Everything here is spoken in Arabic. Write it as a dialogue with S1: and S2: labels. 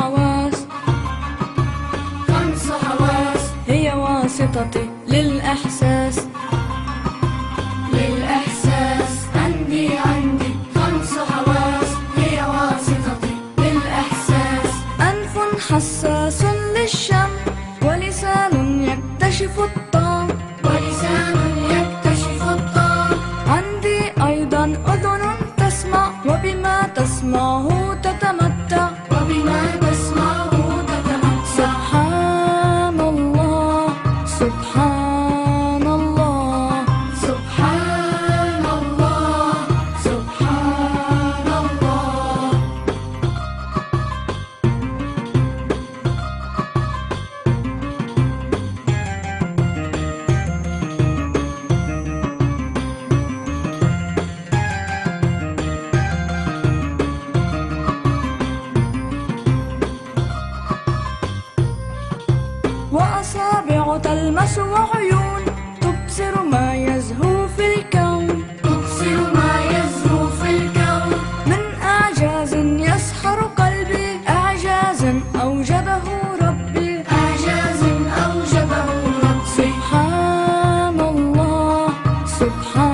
S1: حواس خمس حواس هي واسطتي للإحساس. للإحساس. عندي عندي خمس حواس هي واسطتي للإحساس. أنف حساس للشم. ولسان يكتشف الطعم ولسان يكتشف الطعم عندي أيضا أذن تسمع. وبما تسمعه تتمتع. وبما أصابع تلمس وعيون. تبصر ما يزهو في الكون. تبصر ما يزهو في الكون. من إعجاز يسحر قلبي. إعجازا أوجبه ربي. أعجاز أوجبه ربي. سبحان الله سبحان